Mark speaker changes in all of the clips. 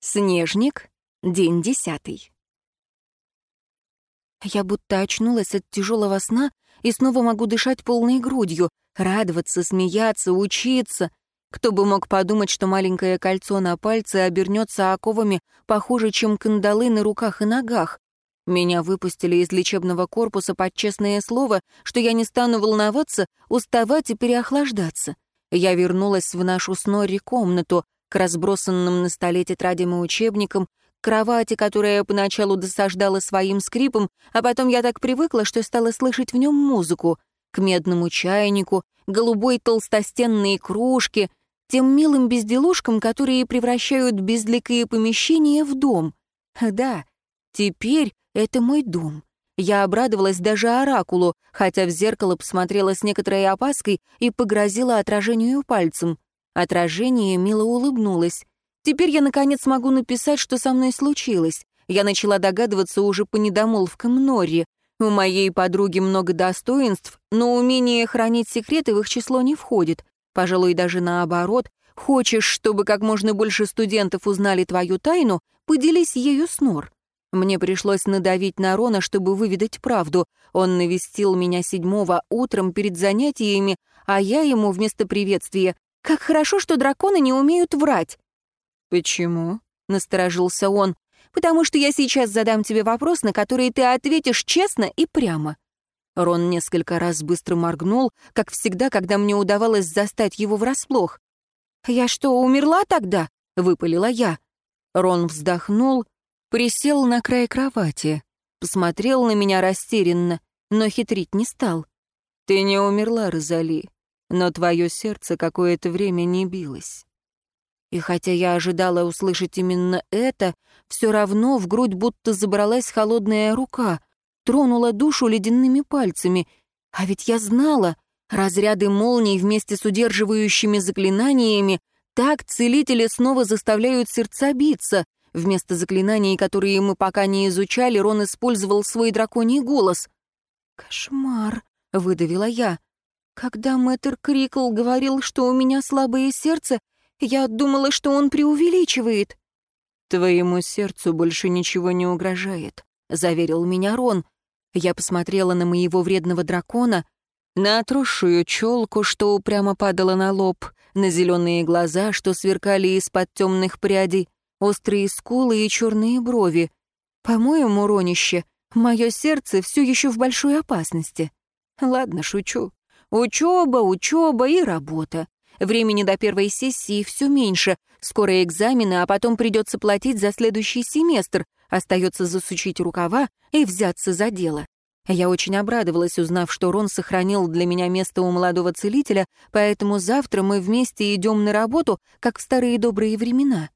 Speaker 1: Снежник, день десятый. Я будто очнулась от тяжелого сна и снова могу дышать полной грудью, радоваться, смеяться, учиться. Кто бы мог подумать, что маленькое кольцо на пальце обернется оковами похуже, чем кандалы на руках и ногах. Меня выпустили из лечебного корпуса под честное слово, что я не стану волноваться, уставать и переохлаждаться. Я вернулась в нашу с Нори комнату, к разбросанным на столе тетрадям и учебникам, к кровати, которая поначалу досаждала своим скрипом, а потом я так привыкла, что стала слышать в нем музыку, к медному чайнику, голубой толстостенные кружки, тем милым безделушкам, которые превращают безликие помещения в дом. Да, теперь это мой дом. Я обрадовалась даже оракулу, хотя в зеркало посмотрела с некоторой опаской и погрозила отражению пальцем. Отражение мило улыбнулось. Теперь я, наконец, могу написать, что со мной случилось. Я начала догадываться уже по недомолвкам Норри. У моей подруги много достоинств, но умение хранить секреты в их число не входит. Пожалуй, даже наоборот. Хочешь, чтобы как можно больше студентов узнали твою тайну, поделись ею с Нор. Мне пришлось надавить на Рона, чтобы выведать правду. Он навестил меня седьмого утром перед занятиями, а я ему вместо приветствия «Как хорошо, что драконы не умеют врать!»
Speaker 2: «Почему?»
Speaker 1: — насторожился он. «Потому что я сейчас задам тебе вопрос, на который ты ответишь честно и прямо». Рон несколько раз быстро моргнул, как всегда, когда мне удавалось застать его врасплох. «Я что, умерла тогда?» — выпалила я. Рон вздохнул Присел на край кровати, посмотрел на меня растерянно, но хитрить не стал. «Ты не умерла, Розали, но твое сердце какое-то время не билось». И хотя я ожидала услышать именно это, все равно в грудь будто забралась холодная рука, тронула душу ледяными пальцами. А ведь я знала, разряды молний вместе с удерживающими заклинаниями так целители снова заставляют сердца биться, Вместо заклинаний, которые мы пока не изучали, Рон использовал свой драконий голос. «Кошмар», — выдавила я. «Когда мэтр Крикл говорил, что у меня слабое сердце, я думала, что он преувеличивает».
Speaker 2: «Твоему сердцу больше ничего не угрожает», — заверил меня Рон. Я посмотрела на моего вредного дракона, на отросшую челку, что упрямо падала на лоб, на зеленые глаза, что сверкали из-под темных прядей, острые скулы и черные брови. По-моему, Ронище, мое сердце все еще в большой опасности. Ладно, шучу. Учеба, учеба и работа. Времени до первой сессии все меньше. Скоро экзамены, а потом придется платить за следующий семестр. Остается засучить рукава и взяться за дело. Я очень обрадовалась, узнав, что Рон сохранил для меня место у молодого целителя, поэтому завтра мы вместе идем на работу, как в старые добрые времена.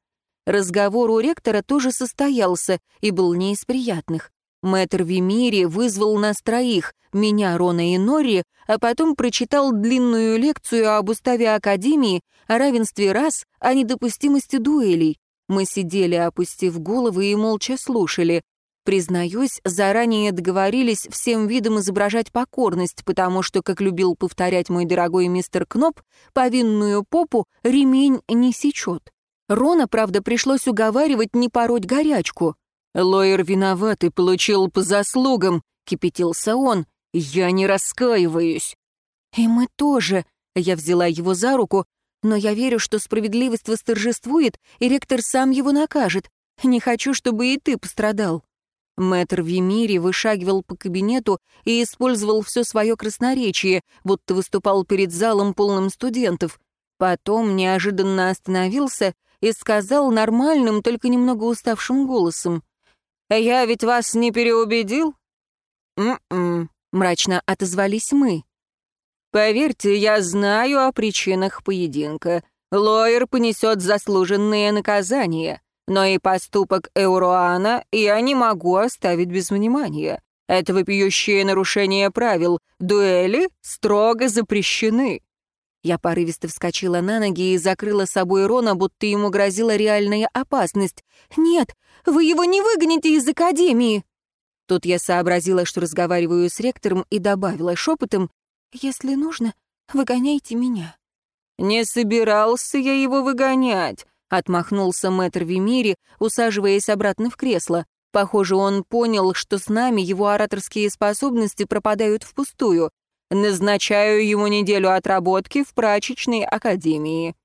Speaker 2: Разговор у ректора тоже состоялся и был не из приятных. Мэтр Вимири вызвал нас троих, меня, Рона и Нори, а потом прочитал длинную лекцию об уставе Академии, о равенстве рас, о недопустимости дуэлей. Мы сидели, опустив головы, и молча слушали. Признаюсь, заранее договорились всем видом изображать покорность, потому что, как любил повторять мой дорогой мистер Кноп, повинную попу ремень не сечет. Рона, правда, пришлось уговаривать не пороть горячку. «Лоер виноват и получил по заслугам», — кипятился он. «Я не раскаиваюсь». «И мы тоже», — я взяла его за руку, «но я верю, что справедливость восторжествует, и ректор сам его накажет. Не хочу, чтобы и ты пострадал». Мэтр Вимири вышагивал по кабинету и использовал все свое красноречие, будто выступал перед залом полным студентов. Потом неожиданно остановился и сказал нормальным, только немного уставшим голосом. «Я ведь вас не переубедил?» «М-м», — мрачно отозвались мы. «Поверьте, я знаю о причинах поединка. Лоер понесет заслуженные наказания, но и поступок Эуруана я не могу оставить без внимания. Это вопиющее нарушение правил. Дуэли строго запрещены». Я порывисто вскочила на ноги и закрыла собой Рона, будто ему грозила реальная опасность. «Нет, вы его не выгоните из академии!» Тут я сообразила, что разговариваю с ректором, и добавила шепотом, «Если нужно, выгоняйте меня». «Не собирался я его выгонять»,
Speaker 1: Отмахнулся мэтр Вимири, усаживаясь обратно в кресло. Похоже, он понял, что с нами его ораторские способности пропадают впустую. Назначаю ему неделю отработки в прачечной академии.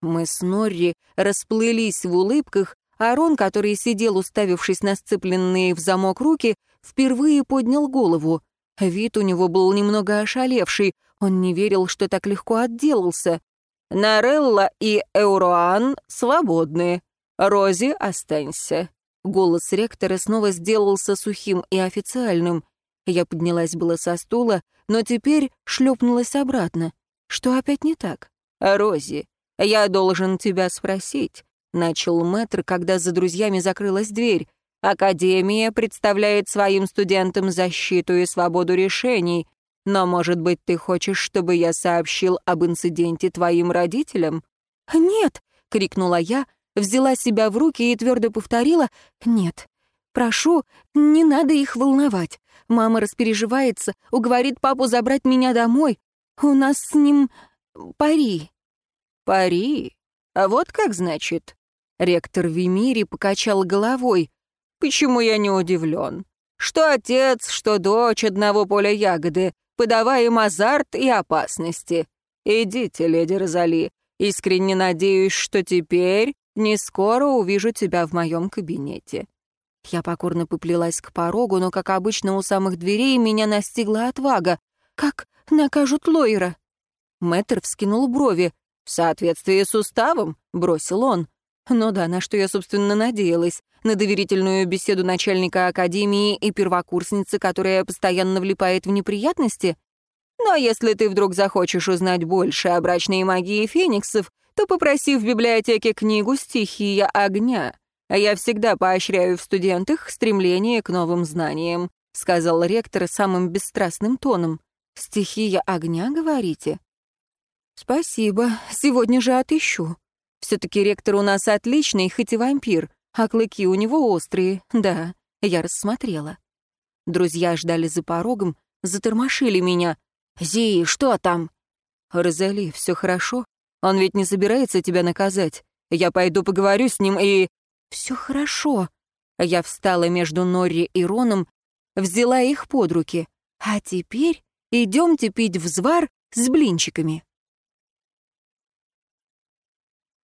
Speaker 1: Мы с Норри расплылись в улыбках, а Рон, который сидел, уставившись на сцепленные в замок руки, впервые поднял голову. Вид у него был немного ошалевший, он не верил, что так легко отделался. «Нарелла и Эуруан свободны. Рози, останься». Голос ректора снова сделался сухим и официальным. Я поднялась было со стула, но теперь шлепнулась обратно. Что опять не так? «Рози, я должен тебя спросить», — начал мэтр, когда за друзьями закрылась дверь. «Академия представляет своим студентам защиту и свободу решений, но, может быть, ты хочешь, чтобы я сообщил об инциденте твоим родителям?»
Speaker 2: «Нет!» — крикнула я, взяла себя в руки и твердо повторила «Нет, прошу, не надо их волновать. Мама распереживается, уговорит папу забрать меня домой. У нас с ним пари».
Speaker 1: «Пари? А вот как значит?» Ректор Вимири покачал головой. «Почему я не удивлен? Что отец, что дочь одного поля ягоды, подавая им азарт и опасности. Идите, леди Розали. Искренне надеюсь, что теперь не скоро увижу тебя в моем кабинете». Я покорно поплелась к порогу, но, как обычно, у самых дверей меня настигла отвага. «Как накажут Лойера?» Мэтр вскинул брови. «В соответствии с уставом», — бросил он. Ну да, на что я, собственно, надеялась. На доверительную беседу начальника академии и первокурсницы, которая постоянно влипает в неприятности. Но если ты вдруг захочешь узнать больше о брачной магии фениксов, то попроси в библиотеке книгу «Стихия огня». Я всегда поощряю в студентах стремление к новым знаниям», — сказал ректор самым бесстрастным тоном. «Стихия огня, говорите?» «Спасибо, сегодня же отыщу. Все-таки ректор у нас отличный, хоть и вампир, а клыки у него острые, да, я рассмотрела». Друзья ждали за порогом, затормошили меня. «Зи, что там?» «Розали, все хорошо?» Он ведь не собирается тебя наказать. Я пойду поговорю с ним и...» «Все хорошо». Я встала между Норри и Роном, взяла их под руки. «А теперь идемте пить взвар с блинчиками».